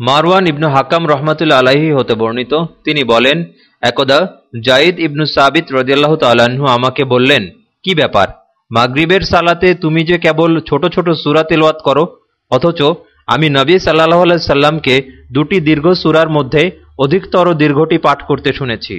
মারওয়ান ইবনু হাকাম রহমাতুল্লা আলাহি হতে বর্ণিত। তিনি বলেন, একদা জাইদ ইবনু সাবিত রদিয়াল্লাহ তাল্লাহ্ন আমাকে বললেন, কি ব্যাপার? মাগরিবের সালাতে তুমি যে কেবল ছোট ছোট সুরা তেলওয়াত করো, অথচ আমি নবী সাল্লাহ সাল্লামকে দুটি দীর্ঘ সুরার মধ্যে অধিকতর দীর্ঘটি পাঠ করতে শুনেছি।